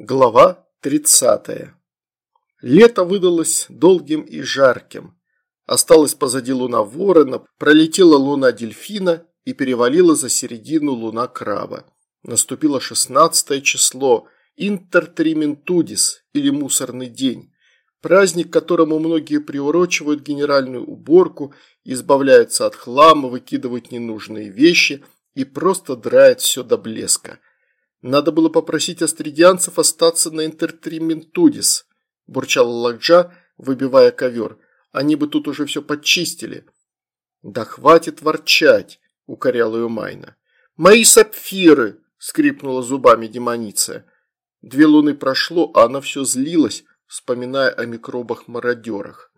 Глава 30. Лето выдалось долгим и жарким. Осталась позади луна ворона, пролетела луна дельфина и перевалила за середину луна краба. Наступило шестнадцатое число, интертриментудис или мусорный день. Праздник, которому многие приурочивают генеральную уборку, избавляются от хлама, выкидывают ненужные вещи и просто драют все до блеска – надо было попросить астридианцев остаться на интертриментудис, бурчал Ладжа, выбивая ковер. Они бы тут уже все подчистили. Да хватит ворчать, укорял ее Майна. Мои сапфиры, скрипнула зубами демониция. Две луны прошло, а она все злилась, вспоминая о микробах-мародерах.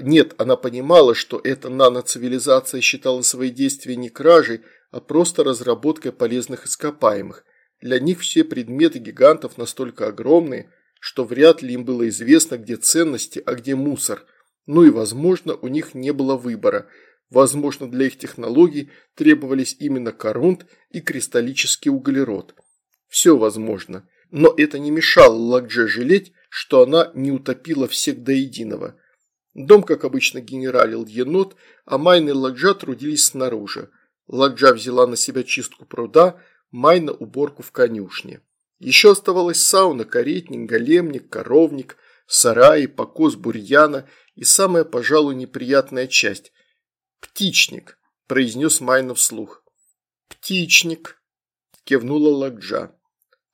Нет, она понимала, что эта наноцивилизация считала свои действия не кражей, а просто разработкой полезных ископаемых – для них все предметы гигантов настолько огромные, что вряд ли им было известно, где ценности, а где мусор. Ну и, возможно, у них не было выбора. Возможно, для их технологий требовались именно корунт и кристаллический углерод. Все возможно. Но это не мешало Лакдже жалеть, что она не утопила всех до единого. Дом, как обычно, генералил енот, а Май и Ладжа трудились снаружи. Ладжа взяла на себя чистку пруда – май на уборку в конюшне. Еще оставалась сауна, каретник, голубятник, коровник, сараи, покос бурьяна и самая, пожалуй, неприятная часть – птичник, произнес Май вслух. «Птичник», – кивнула Ладжа.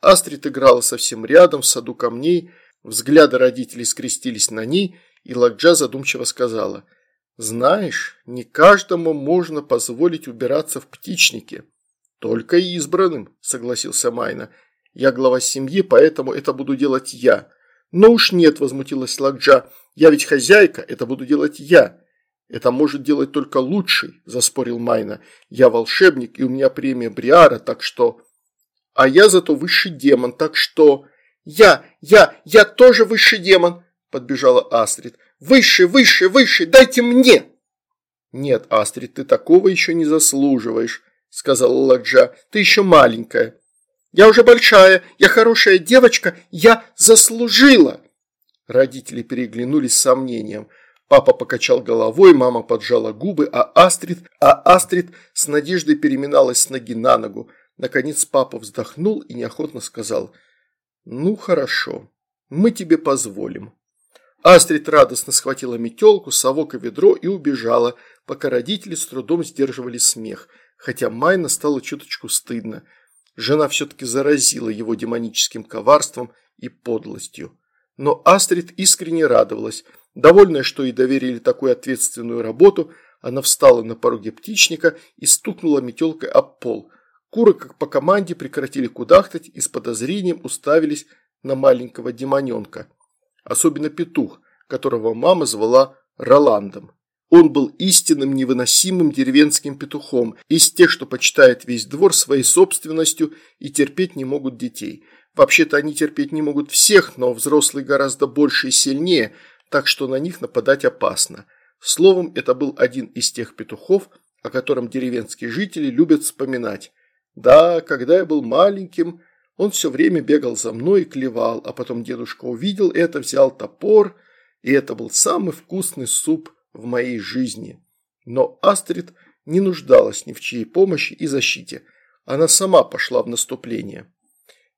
Астрид играла совсем рядом, в саду камней, взгляды родителей скрестились на ней, и Ладжа задумчиво сказала – «Знаешь, не каждому можно позволить убираться в птичнике. «Только избранным», – согласился Майна. «Я глава семьи, поэтому это буду делать я». «Но уж нет», – возмутилась Ладжа. «Я ведь хозяйка, это буду делать я». «Это может делать только лучший», – заспорил Майна. «Я волшебник, и у меня премия Бриара, так что...» «А я зато высший демон, так что...» «Я, я, я тоже высший демон!» – подбежала Астрид. «Выше, выше, выше, дайте мне!» «Нет, Астрид, ты такого еще не заслуживаешь», сказала Ладжа. «Ты еще маленькая». «Я уже большая, я хорошая девочка, я заслужила!» Родители переглянулись с сомнением. Папа покачал головой, мама поджала губы, а Астрид, а Астрид с надеждой переминалась с ноги на ногу. Наконец папа вздохнул и неохотно сказал «Ну хорошо, мы тебе позволим». Астрид радостно схватила метелку, совок и ведро и убежала, пока родители с трудом сдерживали смех – хотя Майна стало чуточку стыдно. Жена все-таки заразила его демоническим коварством и подлостью. Но Астрид искренне радовалась. Довольная, что ей доверили такую ответственную работу, она встала на пороге птичника и стукнула метелкой об пол. Куры, как по команде, прекратили кудахтать и с подозрением уставились на маленького демоненка. Особенно петух, которого мама звала Роландом. Он был истинным невыносимым деревенским петухом, из тех, что почитает весь двор своей собственностью и терпеть не могут детей. Вообще-то они терпеть не могут всех, но взрослые гораздо больше и сильнее, так что на них нападать опасно. Словом, это был один из тех петухов, о котором деревенские жители любят вспоминать. Да, когда я был маленьким, он все время бегал за мной и клевал, а потом дедушка увидел это, взял топор, и это был самый вкусный суп – в моей жизни. Но Астрид не нуждалась ни в чьей помощи и защите. Она сама пошла в наступление.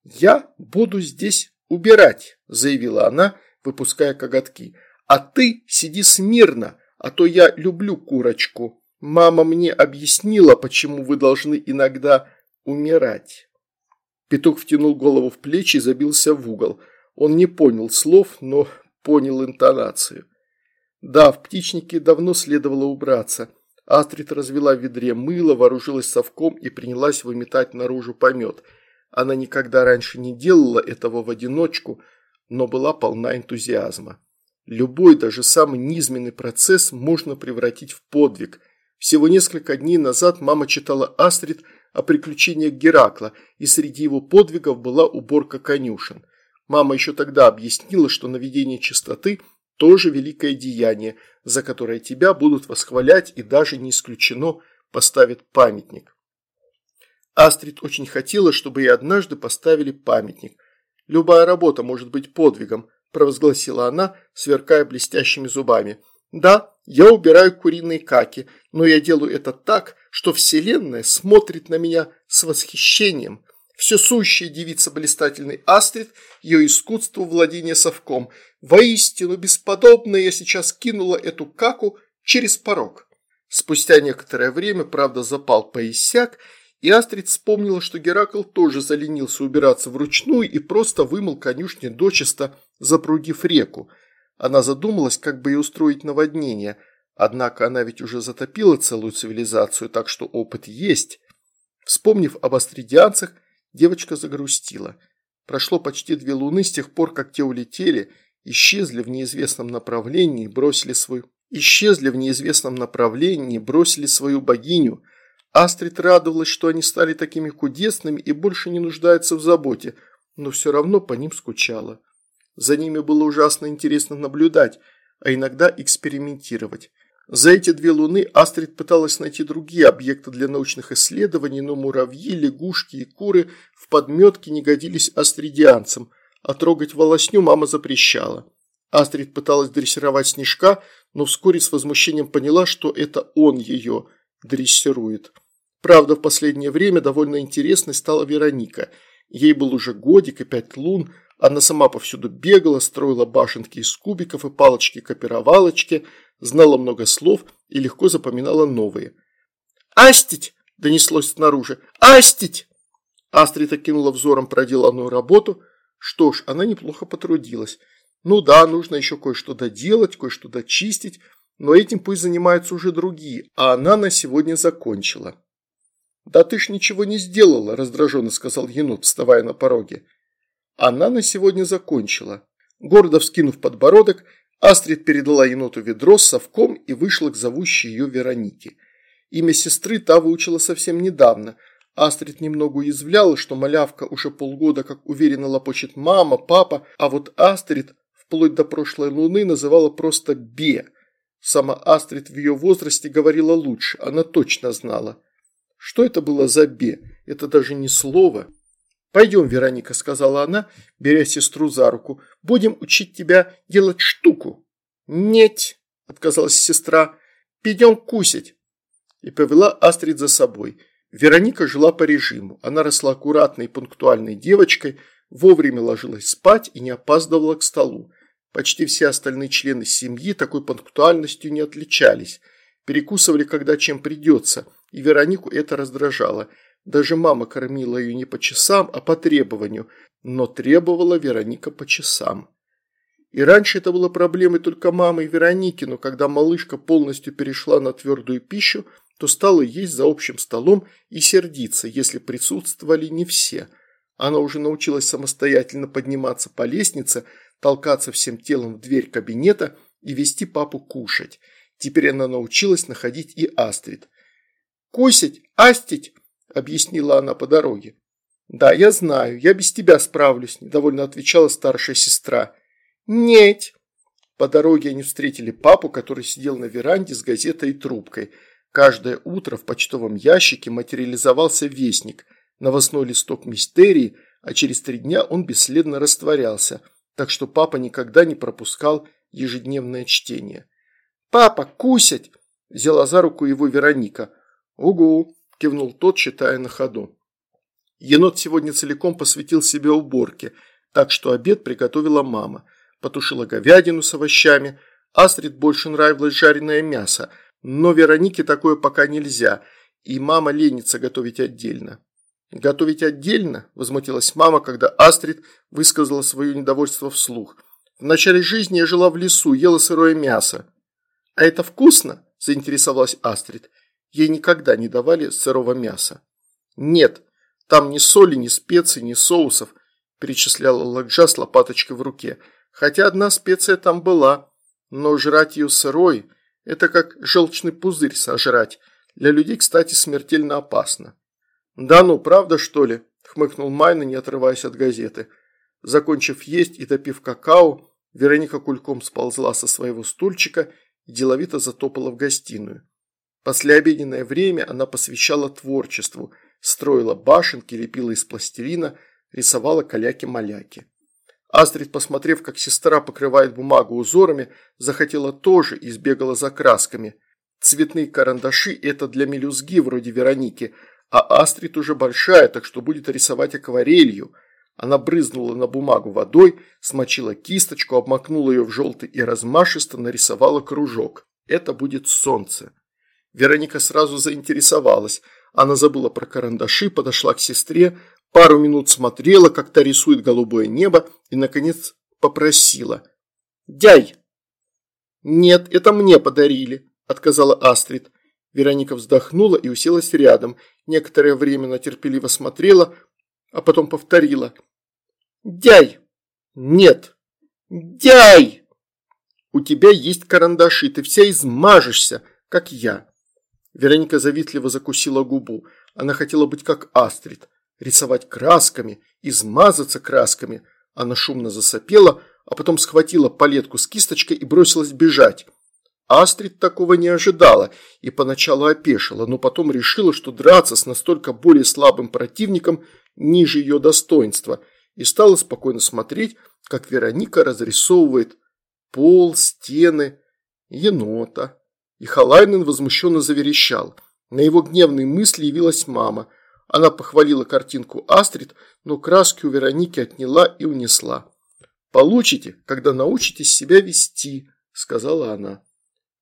«Я буду здесь убирать», – заявила она, выпуская коготки. «А ты сиди смирно, а то я люблю курочку. Мама мне объяснила, почему вы должны иногда умирать». Петух втянул голову в плечи и забился в угол. Он не понял слов, но понял интонацию. Да, в птичнике давно следовало убраться. Астрид развела в ведре мыло, вооружилась совком и принялась выметать наружу помет. Она никогда раньше не делала этого в одиночку, но была полна энтузиазма. Любой, даже самый низменный процесс можно превратить в подвиг. Всего несколько дней назад мама читала Астрид о приключениях Геракла, и среди его подвигов была уборка конюшен. Мама еще тогда объяснила, что наведение чистоты – тоже великое деяние, за которое тебя будут восхвалять и даже не исключено поставят памятник. Астрид очень хотела, чтобы ей однажды поставили памятник. Любая работа может быть подвигом, провозгласила она, сверкая блестящими зубами. Да, я убираю куриные каки, но я делаю это так, что Вселенная смотрит на меня с восхищением. Все сущая девица блистательный Астрид, ее искусство владения совком. Воистину бесподобно я сейчас кинула эту каку через порог. Спустя некоторое время, правда, запал поисяк, и Астрид вспомнила, что Геракл тоже заленился убираться вручную и просто вымыл конюшни дочисто, запрудив реку. Она задумалась, как бы и устроить наводнение, однако она ведь уже затопила целую цивилизацию, так что опыт есть. Вспомнив об астридианцах, девочка загрустила. Прошло почти две луны с тех пор, как те улетели, исчезли в неизвестном направлении, бросили свою... Исчезли в неизвестном направлении, бросили свою богиню – Астрид радовалась, что они стали такими кудесными и больше не нуждаются в заботе, но все равно по ним скучала. За ними было ужасно интересно наблюдать, а иногда экспериментировать. За эти две луны Астрид пыталась найти другие объекты для научных исследований, но муравьи, лягушки и куры в подметке не годились астридианцам, а трогать волосню мама запрещала. Астрид пыталась дрессировать снежка, но вскоре с возмущением поняла, что это он ее дрессирует. Правда, в последнее время довольно интересной стала Вероника. Ей был уже годик и пять лун, она сама повсюду бегала, строила башенки из кубиков и палочки-копировалочки, знала много слов и легко запоминала новые. «Астить!» – донеслось снаружи. «Астить!» Астрид окинула взором проделанную работу. Что ж, она неплохо потрудилась. Ну да, нужно еще кое-что доделать, кое-что дочистить, но этим пусть занимаются уже другие, а она на сегодня закончила. «Да ты ж ничего не сделала», – раздраженно сказал енот, вставая на пороге. Она на сегодня закончила. Гордо вскинув подбородок, Астрид передала еноту ведро с совком и вышла к зовущей ее Веронике. Имя сестры та выучила совсем недавно. Астрид немного уязвляла, что малявка уже полгода как уверенно лопочет мама, папа, а вот Астрид вплоть до прошлой луны называла просто Бе. Сама Астрид в ее возрасте говорила лучше, она точно знала. Что это было за «бе»? Это даже не слово. «Пойдем, Вероника», – сказала она, беря сестру за руку. «Будем учить тебя делать штуку». «Нет», – отказалась сестра. «Пойдем кусить». И повела Астрид за собой. Вероника жила по режиму. Она росла аккуратной и пунктуальной девочкой, вовремя ложилась спать и не опаздывала к столу. Почти все остальные члены семьи такой пунктуальностью не отличались. Перекусывали, когда чем придется – и Веронику это раздражало. Даже мама кормила ее не по часам, а по требованию, но требовала Вероника по часам. И раньше это было проблемой только мамы и Вероники, но когда малышка полностью перешла на твердую пищу, то стала есть за общим столом и сердиться, если присутствовали не все. Она уже научилась самостоятельно подниматься по лестнице, толкаться всем телом в дверь кабинета и вести папу кушать. Теперь она научилась находить и Астрид. «Кусить, астить», – объяснила она по дороге. «Да, я знаю, я без тебя справлюсь», – недовольно отвечала старшая сестра. «Нет». По дороге они встретили папу, который сидел на веранде с газетой и трубкой. Каждое утро в почтовом ящике материализовался вестник, новостной листок мистерии, а через три дня он бесследно растворялся, так что папа никогда не пропускал ежедневное чтение. «Папа, кусять!» – взяла за руку его Вероника – «Угу», – кивнул тот, читая на ходу. Енот сегодня целиком посвятил себе уборке, так что обед приготовила мама. Потушила говядину с овощами. Астрид больше нравилось жареное мясо, но Веронике такое пока нельзя, и мама ленится готовить отдельно. «Готовить отдельно?» – возмутилась мама, когда Астрид высказала свое недовольство вслух. «В начале жизни я жила в лесу, ела сырое мясо». «А это вкусно?» – заинтересовалась Астрид. Ей никогда не давали сырого мяса. «Нет, там ни соли, ни специй, ни соусов», – перечисляла Ладжа с лопаточкой в руке. «Хотя одна специя там была, но жрать ее сырой – это как желчный пузырь сожрать. Для людей, кстати, смертельно опасно». «Да ну, правда, что ли?» – хмыкнул Майна, не отрываясь от газеты. Закончив есть и допив какао, Вероника кульком сползла со своего стульчика и деловито затопала в гостиную. Послеобеденное время она посвящала творчеству, строила башенки, лепила из пластилина, рисовала каляки-маляки. Астрид, посмотрев, как сестра покрывает бумагу узорами, захотела тоже и сбегала за красками. Цветные карандаши – это для мелюзги вроде Вероники, а Астрид уже большая, так что будет рисовать акварелью. Она брызнула на бумагу водой, смочила кисточку, обмакнула ее в желтый и размашисто нарисовала кружок. Это будет солнце. Вероника сразу заинтересовалась. Она забыла про карандаши, подошла к сестре, пару минут смотрела, как та рисует голубое небо, и, наконец, попросила. «Дяй!» «Нет, это мне подарили», – отказала Астрид. Вероника вздохнула и уселась рядом. Некоторое время она терпеливо смотрела, а потом повторила. «Дяй!» «Нет!» «Дяй!» «У тебя есть карандаши, ты вся измажешься, как я!» Вероника завистливо закусила губу. Она хотела быть как Астрид рисовать красками, измазаться красками. Она шумно засопела, а потом схватила палетку с кисточкой и бросилась бежать. Астрид такого не ожидала и поначалу опешила, но потом решила, что драться с настолько более слабым противником ниже ее достоинства, и стала спокойно смотреть, как Вероника разрисовывает пол, стены, енота. И Халайнен возмущенно заверещал. На его гневные мысли явилась мама – она похвалила картинку Астрид, но краски у Вероники отняла и унесла. «Получите, когда научитесь себя вести», – сказала она.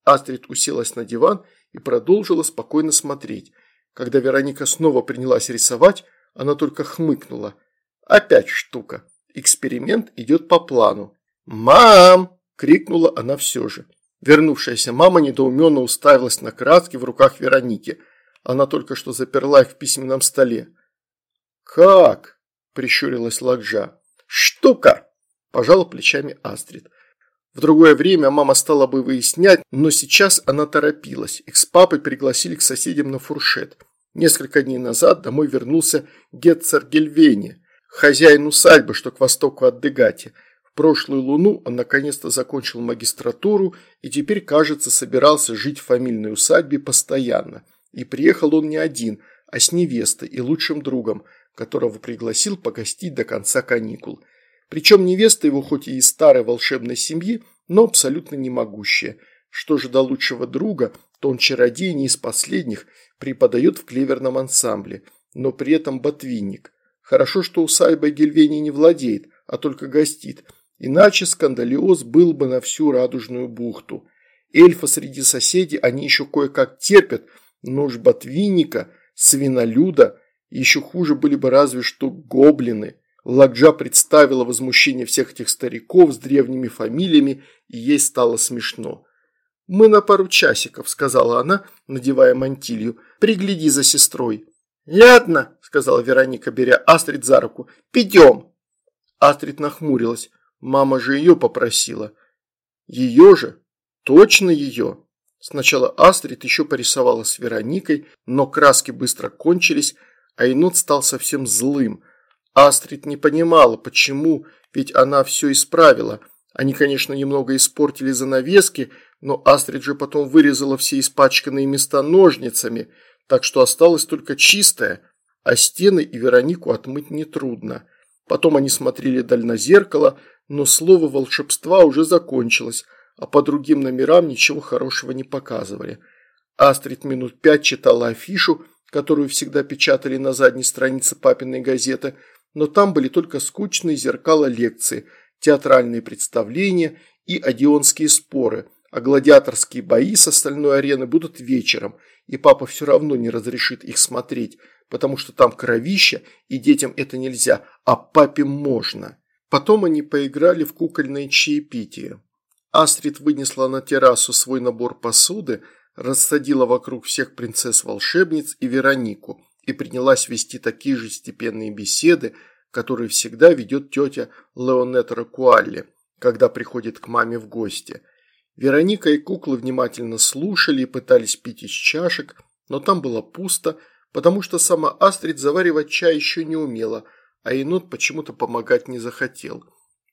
Астрид уселась на диван и продолжила спокойно смотреть. Когда Вероника снова принялась рисовать, она только хмыкнула. «Опять штука. Эксперимент идет по плану». «Мам!» – крикнула она все же. Вернувшаяся мама недоуменно уставилась на краски в руках Вероники – она только что заперла их в письменном столе. «Как?» – прищурилась Лакжа. «Штука!» – пожала плечами Астрид. В другое время мама стала бы выяснять, но сейчас она торопилась. Их с папой пригласили к соседям на фуршет. Несколько дней назад домой вернулся Гетцер Гельвени, хозяин усадьбы, что к востоку от Дегати. В прошлую луну он наконец-то закончил магистратуру и теперь, кажется, собирался жить в фамильной усадьбе постоянно. И приехал он не один, а с невестой и лучшим другом, которого пригласил погостить до конца каникул. Причем невеста его хоть и из старой волшебной семьи, но абсолютно не могущая. Что же до лучшего друга, то он чародей не из последних, преподает в клеверном ансамбле, но при этом ботвинник. Хорошо, что усадьба Гельвени не владеет, а только гостит, иначе скандалиоз был бы на всю радужную бухту. Эльфа среди соседей они еще кое-как терпят – но уж ботвинника, свинолюда, еще хуже были бы разве что гоблины. Ладжа представила возмущение всех этих стариков с древними фамилиями, и ей стало смешно. «Мы на пару часиков», – сказала она, надевая мантилью. «Пригляди за сестрой». «Ладно», – сказала Вероника, беря Астрид за руку. «Пойдем». Астрид нахмурилась. Мама же ее попросила. Ее же? Точно ее? Сначала Астрид еще порисовала с Вероникой, но краски быстро кончились, а Енот стал совсем злым. Астрид не понимала, почему, ведь она все исправила. Они, конечно, немного испортили занавески, но Астрид же потом вырезала все испачканные места ножницами, так что осталось только чистое, а стены и Веронику отмыть нетрудно. Потом они смотрели даль на зеркало, но слово волшебства уже закончилось – а по другим номерам ничего хорошего не показывали. Астрид минут пять читала афишу, которую всегда печатали на задней странице папиной газеты, но там были только скучные зеркала лекции, театральные представления и одионские споры, а гладиаторские бои с остальной арены будут вечером, и папа все равно не разрешит их смотреть, потому что там кровища, и детям это нельзя, а папе можно. Потом они поиграли в кукольное чаепитие. Астрид вынесла на террасу свой набор посуды, рассадила вокруг всех принцесс-волшебниц и Веронику и принялась вести такие же степенные беседы, которые всегда ведет тетя Леонетта Ракуалли, когда приходит к маме в гости. Вероника и куклы внимательно слушали и пытались пить из чашек, но там было пусто, потому что сама Астрид заваривать чай еще не умела, а енот почему-то помогать не захотел.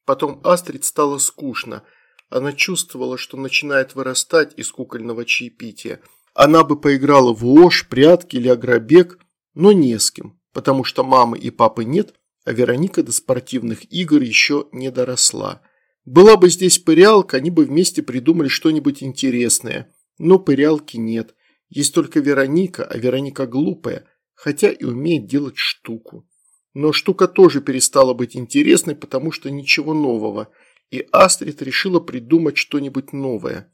Потом Астрид стало скучно – она чувствовала, что начинает вырастать из кукольного чаепития. Она бы поиграла в ложь, прятки или агробег, но не с кем, потому что мамы и папы нет, а Вероника до спортивных игр еще не доросла. Была бы здесь пырялка, они бы вместе придумали что-нибудь интересное. Но пырялки нет. Есть только Вероника, а Вероника глупая, хотя и умеет делать штуку. Но штука тоже перестала быть интересной, потому что ничего нового, и Астрид решила придумать что-нибудь новое.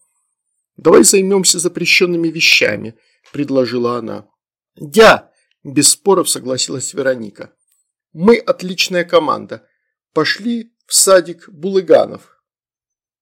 «Давай займемся запрещенными вещами», – предложила она. «Дя!» – без споров согласилась Вероника. «Мы отличная команда. Пошли в садик Булыганов».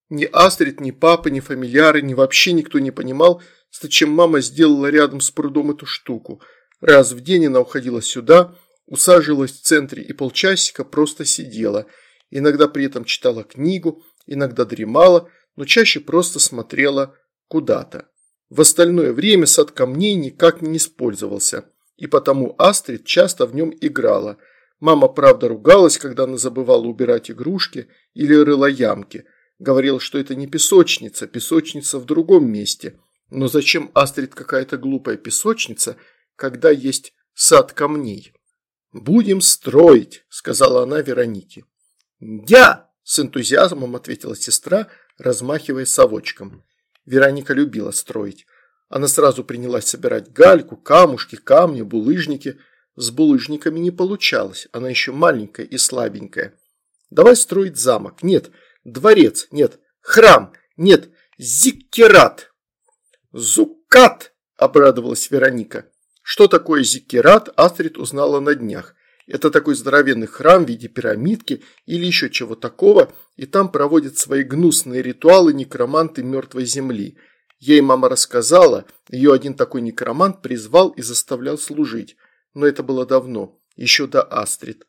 Ни Астрид, ни папа, ни фамильяры, ни вообще никто не понимал, зачем мама сделала рядом с прудом эту штуку. Раз в день она уходила сюда, усаживалась в центре и полчасика просто сидела. Иногда при этом читала книгу, иногда дремала, но чаще просто смотрела куда-то. В остальное время сад камней никак не использовался, и потому Астрид часто в нем играла. Мама, правда, ругалась, когда она забывала убирать игрушки или рыла ямки. Говорила, что это не песочница, песочница в другом месте. Но зачем Астрид какая-то глупая песочница, когда есть сад камней? «Будем строить», – сказала она Веронике. «Я!» – с энтузиазмом ответила сестра, размахивая совочком. Вероника любила строить. Она сразу принялась собирать гальку, камушки, камни, булыжники. С булыжниками не получалось, она еще маленькая и слабенькая. Давай строить замок. Нет, дворец. Нет, храм. Нет, зиккерат. Зукат, обрадовалась Вероника. Что такое зиккерат, Астрид узнала на днях. Это такой здоровенный храм в виде пирамидки или еще чего такого, и там проводят свои гнусные ритуалы некроманты мертвой земли. Ей мама рассказала, ее один такой некромант призвал и заставлял служить. Но это было давно, еще до Астрид.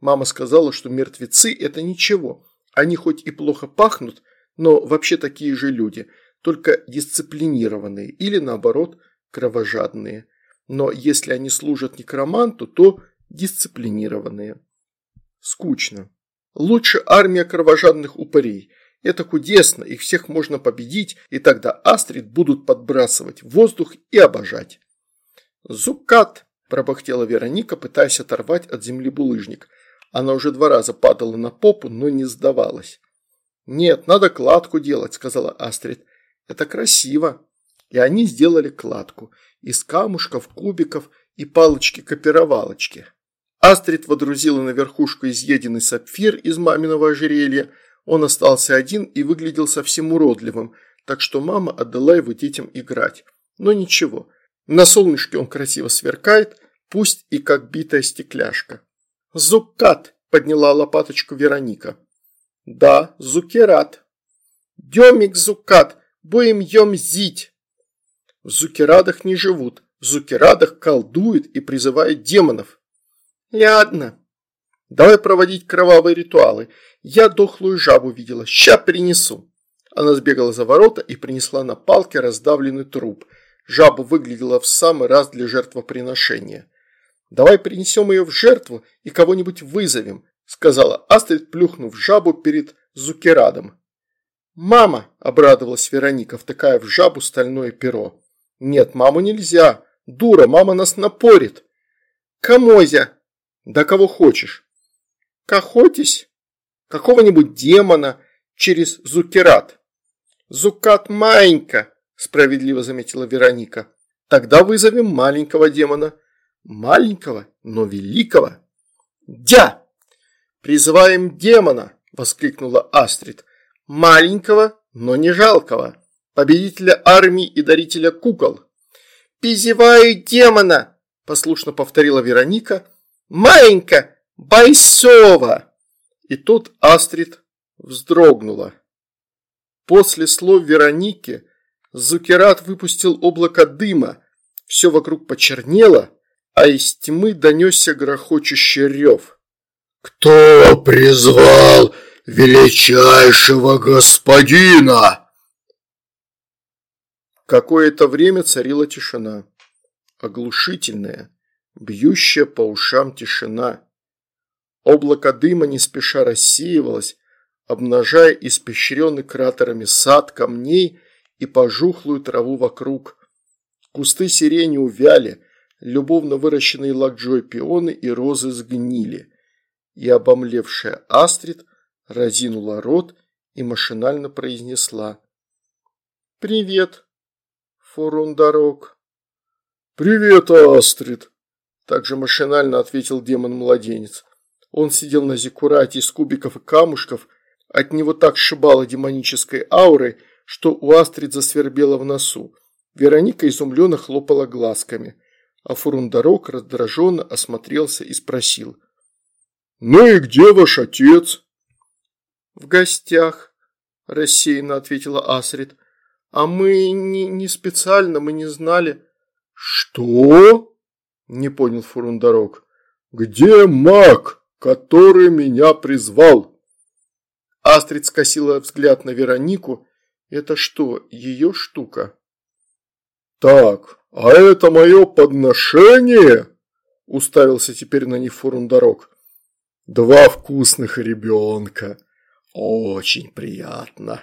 Мама сказала, что мертвецы – это ничего. Они хоть и плохо пахнут, но вообще такие же люди, только дисциплинированные или, наоборот, кровожадные. Но если они служат некроманту, то дисциплинированные. Скучно. Лучше армия кровожадных упырей. Это кудесно, их всех можно победить, и тогда Астрид будут подбрасывать в воздух и обожать. «Зукат!» – пробахтела Вероника, пытаясь оторвать от земли булыжник. Она уже два раза падала на попу, но не сдавалась. «Нет, надо кладку делать», – сказала Астрид. «Это красиво». И они сделали кладку из камушков, кубиков и палочки-копировалочки. Астрид водрузила на верхушку изъеденный сапфир из маминого ожерелья. Он остался один и выглядел совсем уродливым, так что мама отдала его детям играть. Но ничего, на солнышке он красиво сверкает, пусть и как битая стекляшка. «Зуккат!» – подняла лопаточку Вероника. «Да, зукерат». «Демик зуккат, будем ем зить!» В зукерадах не живут, в зукерадах колдуют и призывают демонов. Ладно. Давай проводить кровавые ритуалы. Я дохлую жабу видела, ща принесу. Она сбегала за ворота и принесла на палке раздавленный труп. Жаба выглядела в самый раз для жертвоприношения. «Давай принесем ее в жертву и кого-нибудь вызовем», сказала Астрид, плюхнув жабу перед Зукерадом. «Мама!» – обрадовалась Вероника, втыкая в жабу стальное перо. «Нет, маму нельзя. Дура, мама нас напорит». «Камозя!» «Да кого хочешь». «Кохотись? Какого-нибудь демона через Зукерат». «Зукат маленько», – справедливо заметила Вероника. «Тогда вызовем маленького демона». «Маленького, но великого». «Дя!» «Призываем демона!» – воскликнула Астрид. «Маленького, но не жалкого» победителя армии и дарителя кукол. «Пизеваю демона!» – послушно повторила Вероника. «Маленька! Байсова!» И тут Астрид вздрогнула. После слов Вероники Зукерат выпустил облако дыма, все вокруг почернело, а из тьмы донесся грохочущий рев. «Кто призвал величайшего господина?» Какое-то время царила тишина. Оглушительная, бьющая по ушам тишина. Облако дыма не спеша рассеивалось, обнажая испещренный кратерами сад камней и пожухлую траву вокруг. Кусты сирени увяли, любовно выращенные лакджой пионы и розы сгнили. и обомлевшая Астрид разинула рот и машинально произнесла «Привет, Фурундарок». «Привет, Астрид», – также машинально ответил демон-младенец. Он сидел на зиккурате из кубиков и камушков, от него так сшибало демонической аурой, что у Астрид засвербело в носу. Вероника изумленно хлопала глазками, а Фурундарок раздраженно осмотрелся и спросил. «Ну и где ваш отец?» «В гостях», – рассеянно ответила Астрид. «А мы не, не специально, мы не знали». «Что?» – не понял Фурундарок. «Где маг, который меня призвал?» Астрид скосила взгляд на Веронику. «Это что, ее штука?» «Так, а это мое подношение?» – уставился теперь на них Фурундарок. «Два вкусных ребенка. Очень приятно».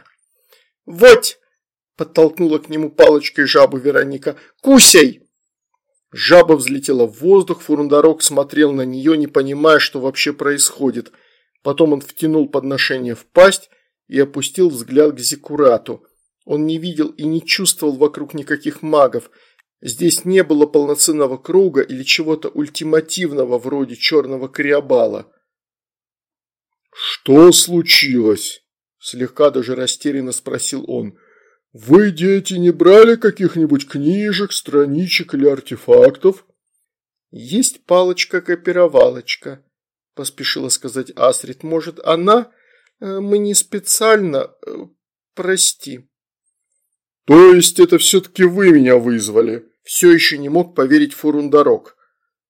«Вот!» – подтолкнула к нему палочкой жабу Вероника. «Кусей!» Жаба взлетела в воздух, Фурундарок смотрел на нее, не понимая, что вообще происходит. Потом он втянул подношение в пасть и опустил взгляд к Зикурату. Он не видел и не чувствовал вокруг никаких магов. Здесь не было полноценного круга или чего-то ультимативного вроде черного криобала. «Что случилось?» – слегка даже растерянно спросил он. «Вы, дети, не брали каких-нибудь книжек, страничек или артефактов?» «Есть палочка-копировалочка», – поспешила сказать Астрид. «Может, она? Э, мы не специально. Э, прости». «То есть это все-таки вы меня вызвали?» Все еще не мог поверить Фурундарок.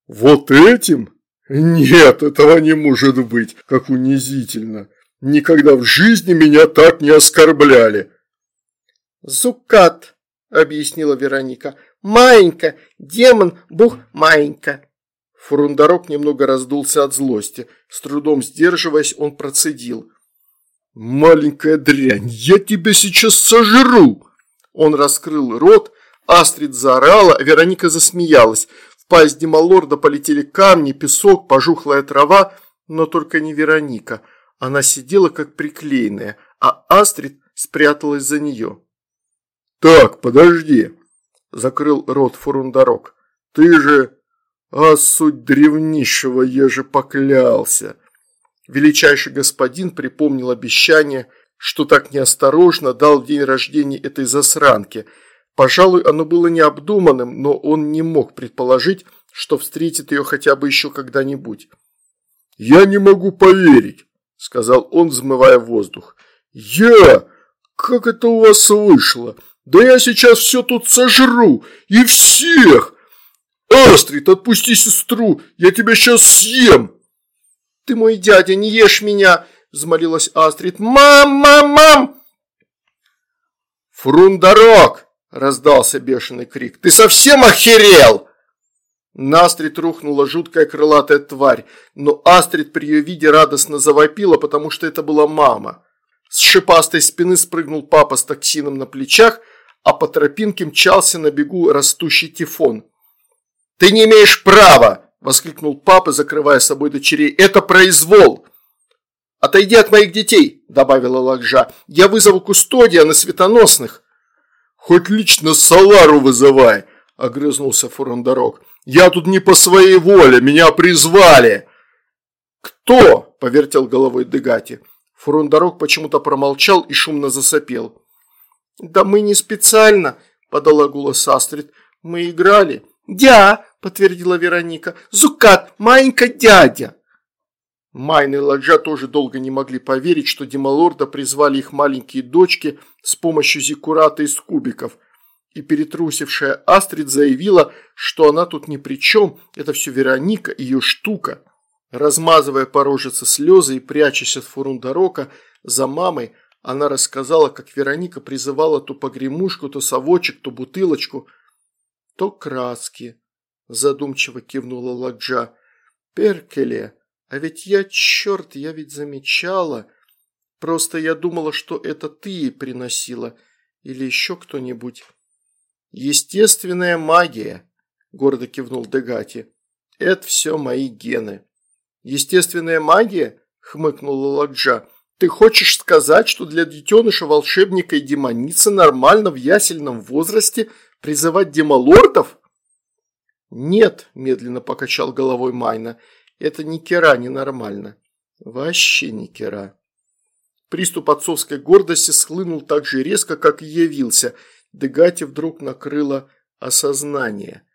«Вот этим? Нет, этого не может быть, как унизительно. Никогда в жизни меня так не оскорбляли». «Зукат», – объяснила Вероника. «Маенька, демон, бух, маенька». Фурундарок немного раздулся от злости. С трудом сдерживаясь, он процедил. «Маленькая дрянь, я тебя сейчас сожру!» Он раскрыл рот, Астрид заорала, Вероника засмеялась. В пасть Демалорда полетели камни, песок, пожухлая трава, но только не Вероника. Она сидела как приклеенная, а Астрид спряталась за нее. «Так, подожди!» – закрыл рот Фурундарок. «Ты же... А суть древнейшего я же поклялся!» Величайший господин припомнил обещание – что так неосторожно дал в день рождения этой засранки. Пожалуй, оно было необдуманным, но он не мог предположить, что встретит ее хотя бы еще когда-нибудь. «Я не могу поверить», – сказал он, взмывая воздух. «Я? Как это у вас вышло? Да я сейчас все тут сожру! И всех! Астрид, отпусти сестру, я тебя сейчас съем!» «Ты мой дядя, не ешь меня!» взмолилась Астрид. «Мам, мам, мам!» «Фрундарок!» – раздался бешеный крик. «Ты совсем охерел?» На Астрид рухнула жуткая крылатая тварь, но Астрид при ее виде радостно завопила, потому что это была мама. С шипастой спины спрыгнул папа с токсином на плечах, а по тропинке мчался на бегу растущий тифон. «Ты не имеешь права!» – воскликнул папа, закрывая собой дочерей. «Это произвол!» «Отойди от моих детей», – добавила Лакжа. «Я вызову кустодия на светоносных». «Хоть лично Салару вызывай», – огрызнулся Фурандорог. «Я тут не по своей воле, меня призвали». «Кто?» – повертел головой Дегати. Фурундарок почему-то промолчал и шумно засопел. «Да мы не специально», – подала голос Астрид. «Мы играли». «Дя», – подтвердила Вероника. «Зукат, маленька дядя». Майн и Ладжа тоже долго не могли поверить, что Демалорда призвали их маленькие дочки с помощью зиккурата из кубиков. И перетрусившая Астрид заявила, что она тут ни при чем, это все Вероника, ее штука. Размазывая по рожице слезы и прячась от Фурундарока за мамой, она рассказала, как Вероника призывала то погремушку, то совочек, то бутылочку, то краски. Задумчиво кивнула Ладжа. «Перкеле!» А ведь я, черт, я ведь замечала. Просто я думала, что это ты ей приносила. Или еще кто-нибудь. Естественная магия, гордо кивнул Дегати. Это все мои гены. Естественная магия? Хмыкнула Ладжа. Ты хочешь сказать, что для детеныша волшебника и демоницы нормально в ясельном возрасте призывать демолордов? Нет, медленно покачал головой Майна. Это ни кера ненормально. Вообще ни кера. Приступ отцовской гордости схлынул так же резко, как и явился. Дегати вдруг накрыло осознание.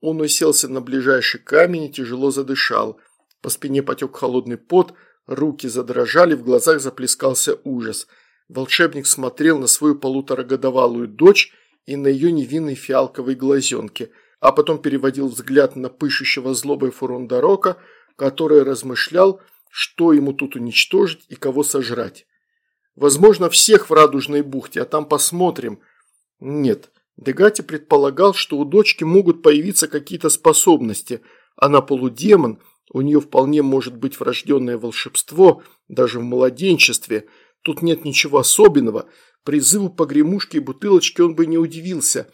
Он уселся на ближайший камень и тяжело задышал. По спине потек холодный пот, руки задрожали, в глазах заплескался ужас. Волшебник смотрел на свою полуторагодовалую дочь и на ее невинные фиалковые глазенки, а потом переводил взгляд на пышущего злобой Фурундарока, который размышлял, что ему тут уничтожить и кого сожрать. Возможно, всех в Радужной бухте, а там посмотрим. Нет, Дегати предполагал, что у дочки могут появиться какие-то способности. Она полудемон, у нее вполне может быть врожденное волшебство, даже в младенчестве. Тут нет ничего особенного. Призыву погремушки и бутылочки он бы не удивился.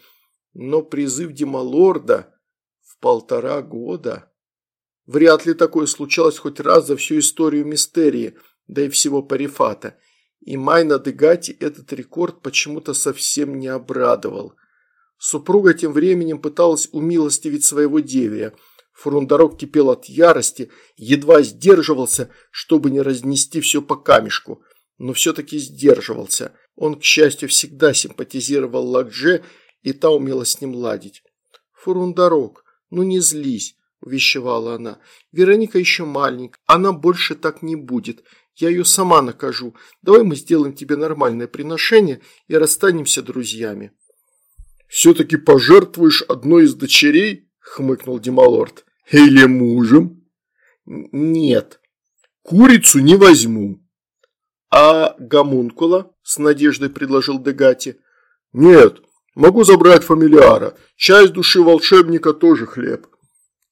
Но призыв Демалорда в полтора года... Вряд ли такое случалось хоть раз за всю историю мистерии, да и всего Парифата. И Майна Дегати этот рекорд почему-то совсем не обрадовал. Супруга тем временем пыталась умилостивить своего деверя. Фурундарок кипел от ярости, едва сдерживался, чтобы не разнести все по камешку. Но все-таки сдерживался. Он, к счастью, всегда симпатизировал Ладже, и та умела с ним ладить. «Фурундарок, ну не злись», – увещевала она. «Вероника еще маленькая, она больше так не будет. Я ее сама накажу. Давай мы сделаем тебе нормальное приношение и расстанемся друзьями». «Все-таки пожертвуешь одной из дочерей?» – хмыкнул Демалорд. «Или мужем?» «Нет». «Курицу не возьму». «А гомункула?» – с надеждой предложил Дегати. «Нет, могу забрать фамилиара. Часть души волшебника тоже хлеб».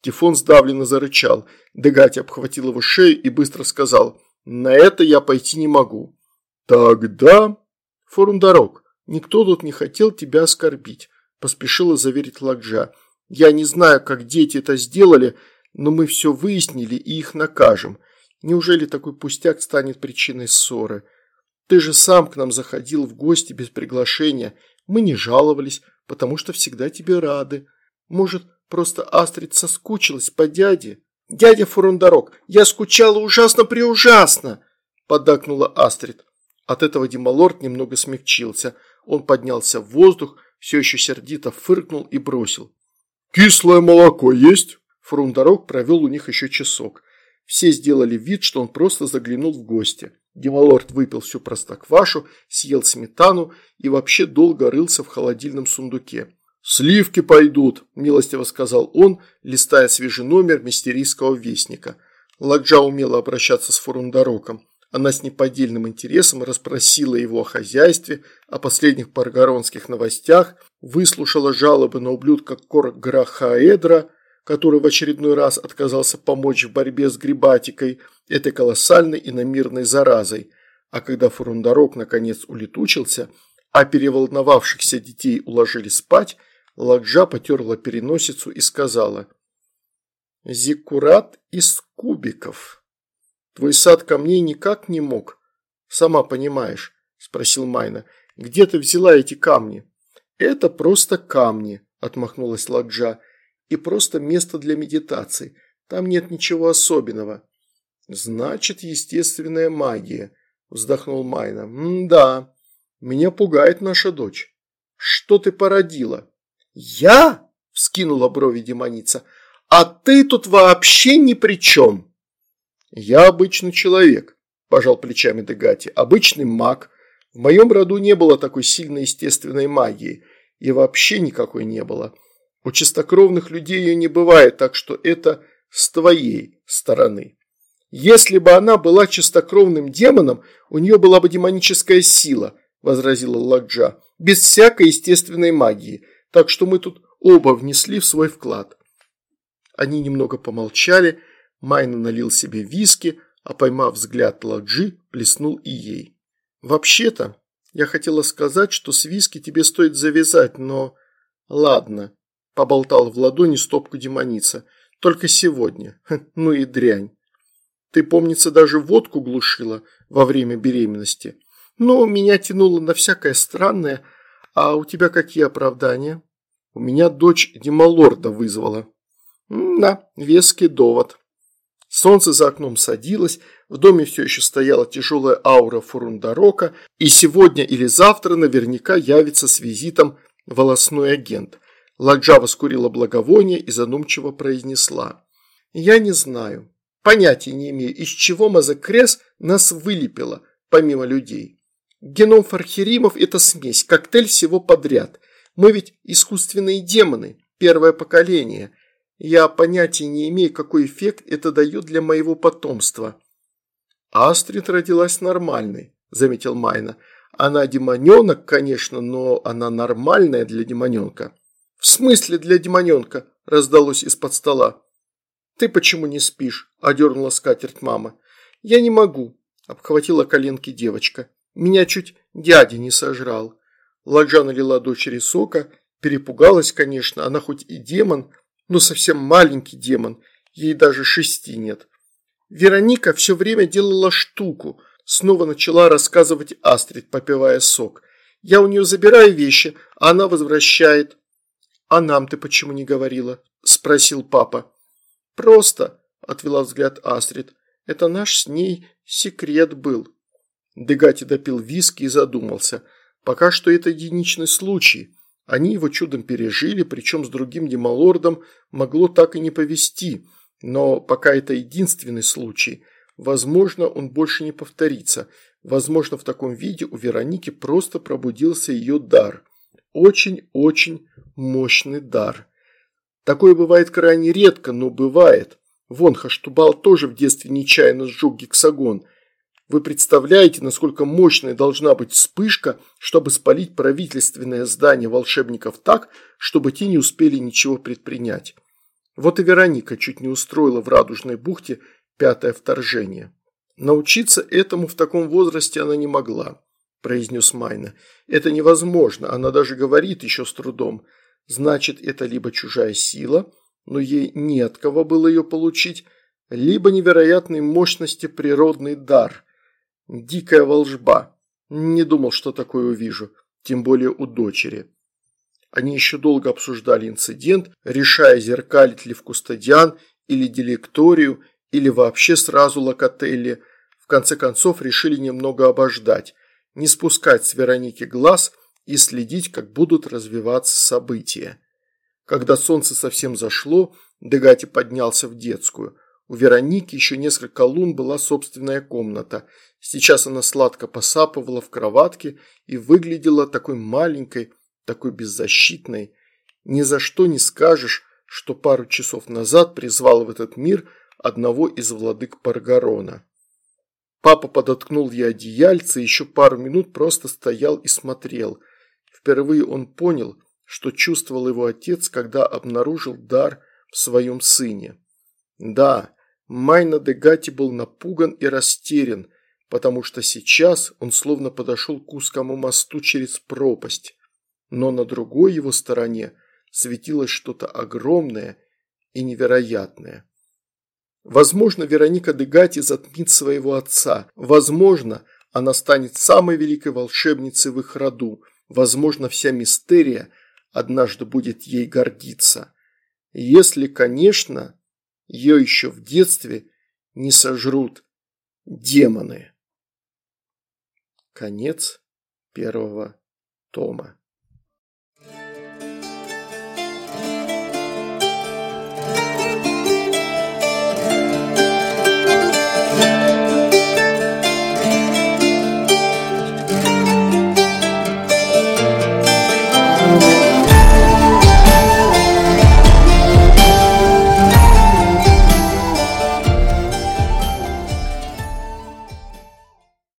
Тифон сдавленно зарычал. Дегати обхватил его шею и быстро сказал, «На это я пойти не могу». «Тогда...» «Форундарок, «Никто тут не хотел тебя оскорбить», – поспешила заверить Ладжа. «Я не знаю, как дети это сделали, но мы все выяснили и их накажем. Неужели такой пустяк станет причиной ссоры? Ты же сам к нам заходил в гости без приглашения. Мы не жаловались, потому что всегда тебе рады. Может, просто Астрид соскучилась по дяде?» «Дядя Фурундарок, я скучала ужасно-преужасно!» – поддакнула Астрид. От этого Дималорд немного смягчился – он поднялся в воздух, все еще сердито фыркнул и бросил. «Кислое молоко есть?» Фрундарок провел у них еще часок. Все сделали вид, что он просто заглянул в гости. Демалорд выпил всю простоквашу, съел сметану и вообще долго рылся в холодильном сундуке. «Сливки пойдут», – милостиво сказал он, листая свежий номер мистерийского вестника. Ладжа умела обращаться с Фурундароком. Она с неподдельным интересом расспросила его о хозяйстве, о последних паргоронских новостях, выслушала жалобы на ублюдка Корграхаэдра, который в очередной раз отказался помочь в борьбе с грибатикой, этой колоссальной и намирной заразой. А когда Фурундарок наконец улетучился, а переволновавшихся детей уложили спать, Ладжа потерла переносицу и сказала «Зиккурат из кубиков». Твой сад камней никак не мог. Сама понимаешь, спросил Майна. Где ты взяла эти камни? Это просто камни, отмахнулась Ладжа. И просто место для медитации. Там нет ничего особенного. Значит, естественная магия, вздохнул Майна. М-да, меня пугает наша дочь. Что ты породила? Я? Вскинула брови демоница. А ты тут вообще ни при чем. «Я обычный человек», – пожал плечами Дегати, – «обычный маг. В моем роду не было такой сильной естественной магии, и вообще никакой не было. У чистокровных людей ее не бывает, так что это с твоей стороны. Если бы она была чистокровным демоном, у нее была бы демоническая сила», – возразила Ладжа, – «без всякой естественной магии, так что мы тут оба внесли в свой вклад». Они немного помолчали – Майна налил себе виски, а поймав взгляд Ладжи, плеснул и ей. «Вообще-то, я хотела сказать, что с виски тебе стоит завязать, но...» «Ладно», – поболтал в ладони стопку демоница. «Только сегодня. ну и дрянь». Ты, помнится, даже водку глушила во время беременности. Но меня тянуло на всякое странное. А у тебя какие оправдания? У меня дочь Демалорда вызвала. Да, веский довод. Солнце за окном садилось, в доме все еще стояла тяжелая аура Фурундарока, и сегодня или завтра наверняка явится с визитом волосной агент. Ладжава скурила благовоние и задумчиво произнесла. «Я не знаю. Понятия не имею, из чего Мазакрес нас вылепила, помимо людей. Геном фархеримов – это смесь, коктейль всего подряд. Мы ведь искусственные демоны, первое поколение. Я понятия не имею, какой эффект это дает для моего потомства». «Астрид родилась нормальной», – заметил Майна. «Она демоненок, конечно, но она нормальная для демоненка». «В смысле для демоненка?» – раздалось из-под стола. «Ты почему не спишь?» – одернула скатерть мама. «Я не могу», – обхватила коленки девочка. «Меня чуть дядя не сожрал». Ладжа налила дочери сока, перепугалась, конечно, она хоть и демон, но совсем маленький демон, ей даже шести нет. Вероника все время делала штуку, снова начала рассказывать Астрид, попивая сок. Я у нее забираю вещи, а она возвращает. «А нам ты почему не говорила?» – спросил папа. «Просто», – отвела взгляд Астрид, – «это наш с ней секрет был». Дегати допил виски и задумался. Пока что это единичный случай. Они его чудом пережили, причем с другим демалордом могло так и не повести. Но пока это единственный случай. Возможно, он больше не повторится. Возможно, в таком виде у Вероники просто пробудился ее дар. Очень-очень мощный дар. Такое бывает крайне редко, но бывает. Вон Хаштубал тоже в детстве нечаянно сжег гексагон. Вы представляете, насколько мощной должна быть вспышка, чтобы спалить правительственное здание волшебников так, чтобы те не успели ничего предпринять. Вот и Вероника чуть не устроила в Радужной бухте пятое вторжение. Научиться этому в таком возрасте она не могла произнес Майна. «Это невозможно, она даже говорит еще с трудом. Значит, это либо чужая сила, но ей не от кого было ее получить, либо невероятной мощности природный дар. Дикая волжба. Не думал, что такое увижу, тем более у дочери». Они еще долго обсуждали инцидент, решая, зеркалить ли в Кустадиан или Дилекторию, или вообще сразу Локотелли. В конце концов решили немного обождать не спускать с Вероники глаз и следить, как будут развиваться события. Когда солнце совсем зашло, Дегати поднялся в детскую. У Вероники еще несколько лун была собственная комната. Сейчас она сладко посапывала в кроватке и выглядела такой маленькой, такой беззащитной. Ни за что не скажешь, что пару часов назад призвал в этот мир одного из владык Паргарона. Папа подоткнул ей одеяльце и еще пару минут просто стоял и смотрел. Впервые он понял, что чувствовал его отец, когда обнаружил дар в своем сыне. Да, Майна де Гати был напуган и растерян, потому что сейчас он словно подошел к узкому мосту через пропасть. Но на другой его стороне светилось что-то огромное и невероятное. Возможно, Вероника Дегати затмит своего отца. Возможно, она станет самой великой волшебницей в их роду. Возможно, вся мистерия однажды будет ей гордиться. Если, конечно, ее еще в детстве не сожрут демоны. Конец первого тома.